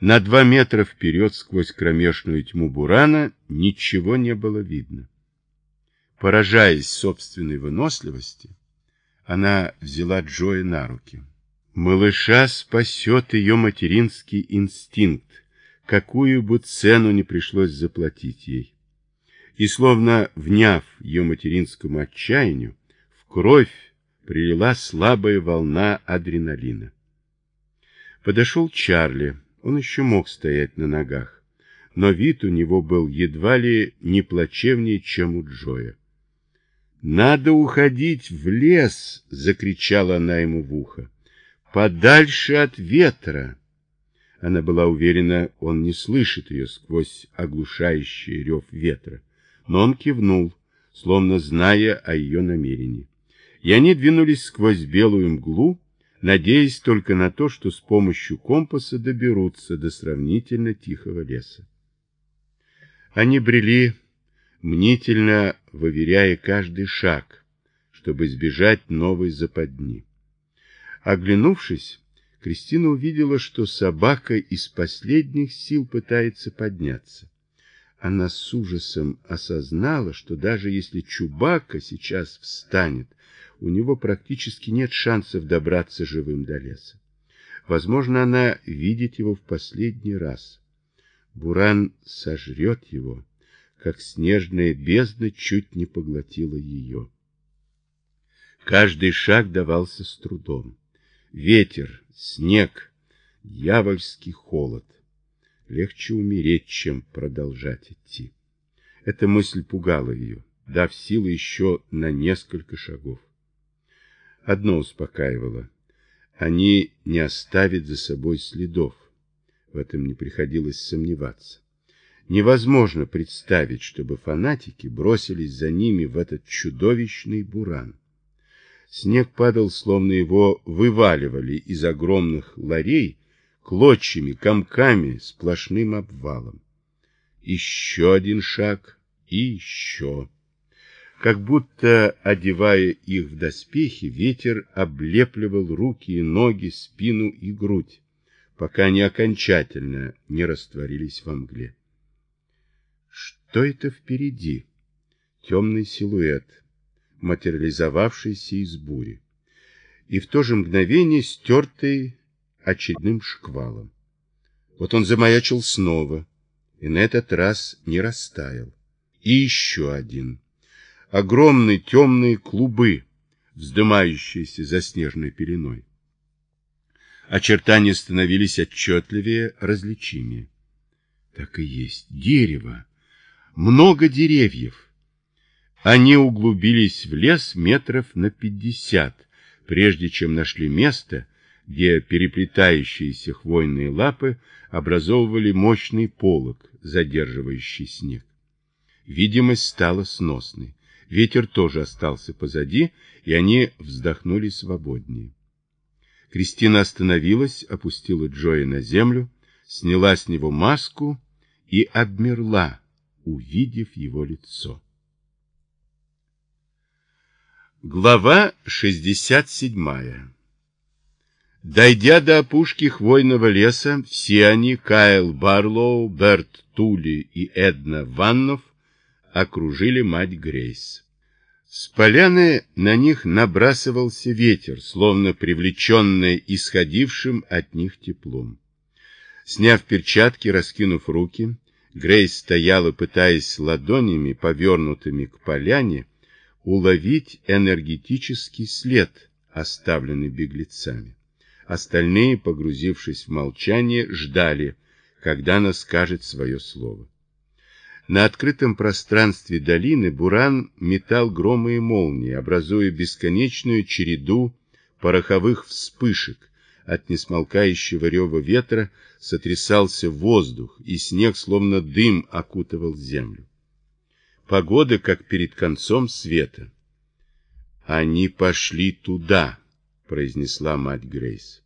На два метра вперед сквозь кромешную тьму бурана ничего не было видно. Поражаясь собственной выносливости, она взяла Джоя на руки. Малыша спасет ее материнский инстинкт, какую бы цену не пришлось заплатить ей. И словно вняв ее материнскому отчаянию, в кровь прилила слабая волна адреналина. Подошел Чарли, он еще мог стоять на ногах, но вид у него был едва ли не плачевнее, чем у Джоя. «Надо уходить в лес!» — закричала она ему в ухо. «Подальше от ветра!» Она была уверена, он не слышит ее сквозь оглушающий рев ветра. Но он кивнул, словно зная о ее намерении. И они двинулись сквозь белую мглу, надеясь только на то, что с помощью компаса доберутся до сравнительно тихого леса. Они брели, мнительно выверяя каждый шаг, чтобы избежать новой западни. Оглянувшись, Кристина увидела, что собака из последних сил пытается подняться. Она с ужасом осознала, что даже если Чубака сейчас встанет, у него практически нет шансов добраться живым до леса. Возможно, она видит его в последний раз. Буран сожрет его, как снежная бездна чуть не поглотила ее. Каждый шаг давался с трудом. Ветер, снег, дьявольский холод. Легче умереть, чем продолжать идти. Эта мысль пугала ее, дав силы еще на несколько шагов. Одно успокаивало. Они не оставят за собой следов. В этом не приходилось сомневаться. Невозможно представить, чтобы фанатики бросились за ними в этот чудовищный буран. Снег падал, словно его вываливали из огромных ларей клочьями, комками, сплошным обвалом. Еще один шаг и еще. Как будто, одевая их в доспехи, ветер облепливал руки и ноги, спину и грудь, пока они окончательно не растворились во мгле. Что это впереди? Темный силуэт, материализовавшийся из бури, и в то же мгновение стертый очередным шквалом. Вот он замаячил снова, и на этот раз не растаял. И еще один — огромные темные клубы, вздымающиеся за снежной пеленой. Очертания становились отчетливее, различимее. Так и есть. Дерево. Много деревьев. Они углубились в лес метров на пятьдесят, прежде чем нашли место, где переплетающиеся хвойные лапы образовывали мощный полог, задерживающий снег. Видимость стала сносной. Ветер тоже остался позади, и они вздохнули свободнее. Кристина остановилась, опустила Джоя на землю, сняла с него маску и обмерла, увидев его лицо. Глава 67 Дойдя до опушки хвойного леса, все они, Кайл Барлоу, Берт Тули и Эдна Ваннов, окружили мать Грейс. С поляны на них набрасывался ветер, словно привлеченный исходившим от них теплом. Сняв перчатки, раскинув руки, Грейс стояла, пытаясь ладонями, повернутыми к поляне, уловить энергетический след, оставленный беглецами. Остальные, погрузившись в молчание, ждали, когда она скажет свое слово. На открытом пространстве долины Буран метал громы и молнии, образуя бесконечную череду пороховых вспышек. От несмолкающего рева ветра сотрясался воздух, и снег, словно дым, окутывал землю. Погода, как перед концом света. «Они пошли туда», — произнесла мать Грейс.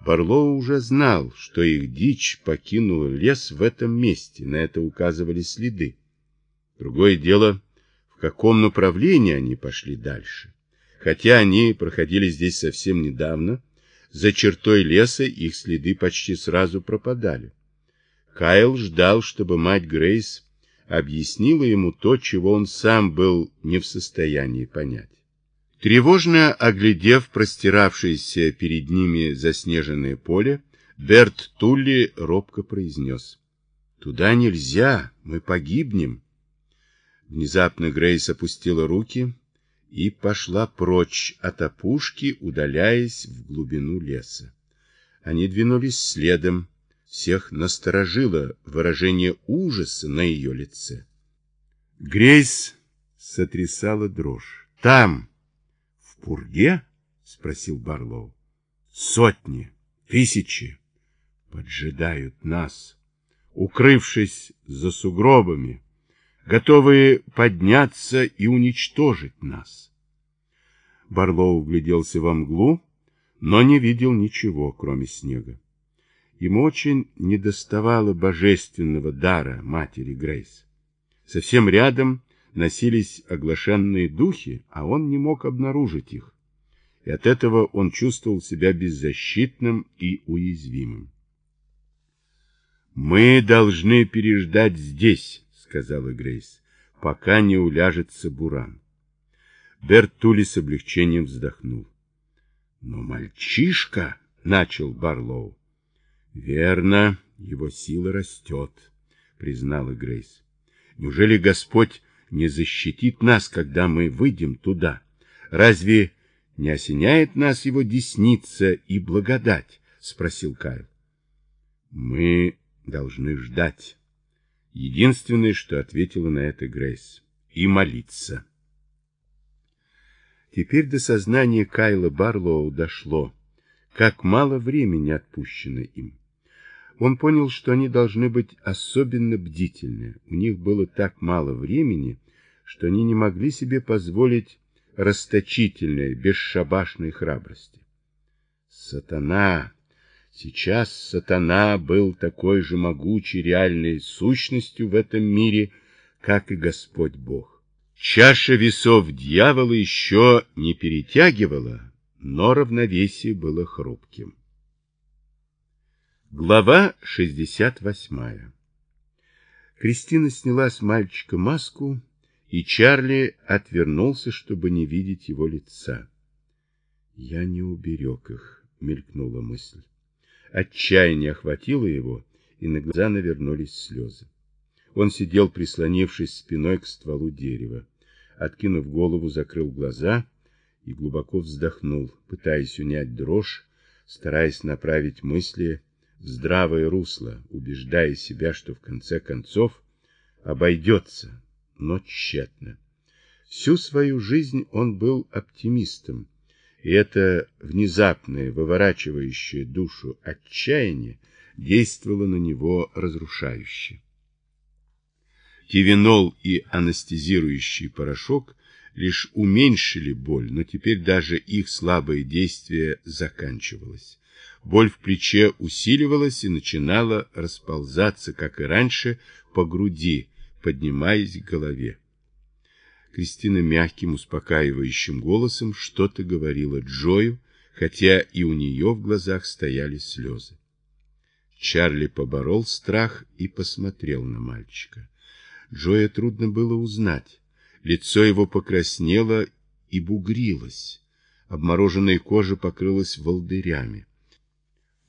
Барлоу уже знал, что их дичь покинула лес в этом месте, на это указывали следы. Другое дело, в каком направлении они пошли дальше. Хотя они проходили здесь совсем недавно, За чертой леса их следы почти сразу пропадали. Кайл ждал, чтобы мать Грейс объяснила ему то, чего он сам был не в состоянии понять. Тревожно оглядев простиравшееся перед ними заснеженное поле, Берт Тулли робко произнес. «Туда нельзя, мы погибнем». Внезапно Грейс опустила руки и пошла прочь от опушки, удаляясь в глубину леса. Они двинулись следом. Всех насторожило выражение ужаса на ее лице. Грейс сотрясала дрожь. «Там, в пурге?» — спросил Барлоу. «Сотни, тысячи поджидают нас, укрывшись за сугробами» готовые подняться и уничтожить нас. Барлоу вгляделся во мглу, но не видел ничего, кроме снега. Ему очень недоставало божественного дара матери Грейс. Совсем рядом носились оглашенные духи, а он не мог обнаружить их. И от этого он чувствовал себя беззащитным и уязвимым. «Мы должны переждать здесь», сказала Грейс, — пока не уляжется буран. Берт Тули с облегчением вздохнул. — Но мальчишка, — начал Барлоу. — Верно, его сила растет, — признала Грейс. — Неужели Господь не защитит нас, когда мы выйдем туда? Разве не осеняет нас его десница и благодать? — спросил Кайл. — Мы должны ждать, Единственное, что ответила на это Грейс. И молиться. Теперь до сознания Кайла Барлоу дошло, как мало времени отпущено им. Он понял, что они должны быть особенно бдительны. У них было так мало времени, что они не могли себе позволить расточительной, бесшабашной храбрости. Сатана Сейчас сатана был такой же могучей реальной сущностью в этом мире, как и Господь Бог. Чаша весов дьявола еще не перетягивала, но равновесие было хрупким. Глава 68 Кристина сняла с мальчика маску, и Чарли отвернулся, чтобы не видеть его лица. «Я не уберег их», — мелькнула мысль. Отчаяние охватило его, и на глаза навернулись слезы. Он сидел, прислонившись спиной к стволу дерева. Откинув голову, закрыл глаза и глубоко вздохнул, пытаясь унять дрожь, стараясь направить мысли здравое русло, убеждая себя, что в конце концов обойдется, но тщетно. Всю свою жизнь он был оптимистом, и это внезапное, выворачивающее душу отчаяние действовало на него разрушающе. Тивинол и анестезирующий порошок лишь уменьшили боль, но теперь даже их слабое действие заканчивалось. Боль в плече усиливалась и начинала расползаться, как и раньше, по груди, поднимаясь к голове. Кристина мягким, успокаивающим голосом что-то говорила Джою, хотя и у нее в глазах стояли слезы. Чарли поборол страх и посмотрел на мальчика. Джоя трудно было узнать. Лицо его покраснело и бугрилось. Обмороженная кожа покрылась волдырями.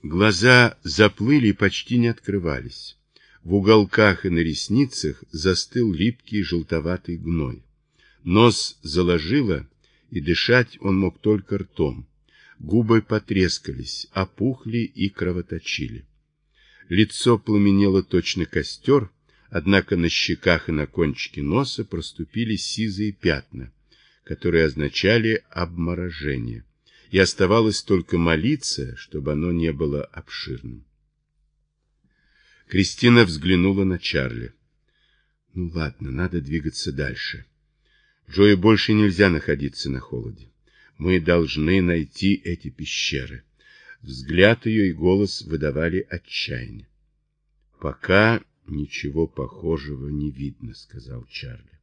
Глаза заплыли и почти не открывались. В уголках и на ресницах застыл липкий желтоватый гной. Нос заложило, и дышать он мог только ртом. Губы потрескались, опухли и кровоточили. Лицо пламенело точно костер, однако на щеках и на кончике носа проступили сизые пятна, которые означали обморожение, и оставалось только молиться, чтобы оно не было обширным. Кристина взглянула на Чарли. «Ну ладно, надо двигаться дальше». Джои больше нельзя находиться на холоде. Мы должны найти эти пещеры. Взгляд ее и голос выдавали отчаяние. Пока ничего похожего не видно, сказал Чарли.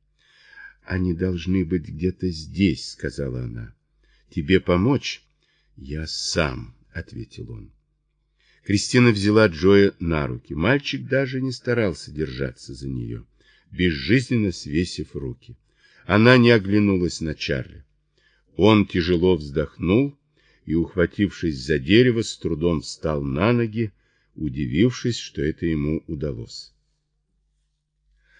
Они должны быть где-то здесь, сказала она. Тебе помочь? Я сам, ответил он. Кристина взяла Джоя на руки. Мальчик даже не старался держаться за нее, безжизненно свесив руки. Она не оглянулась на Чарли. Он тяжело вздохнул и, ухватившись за дерево, с трудом встал на ноги, удивившись, что это ему удалось.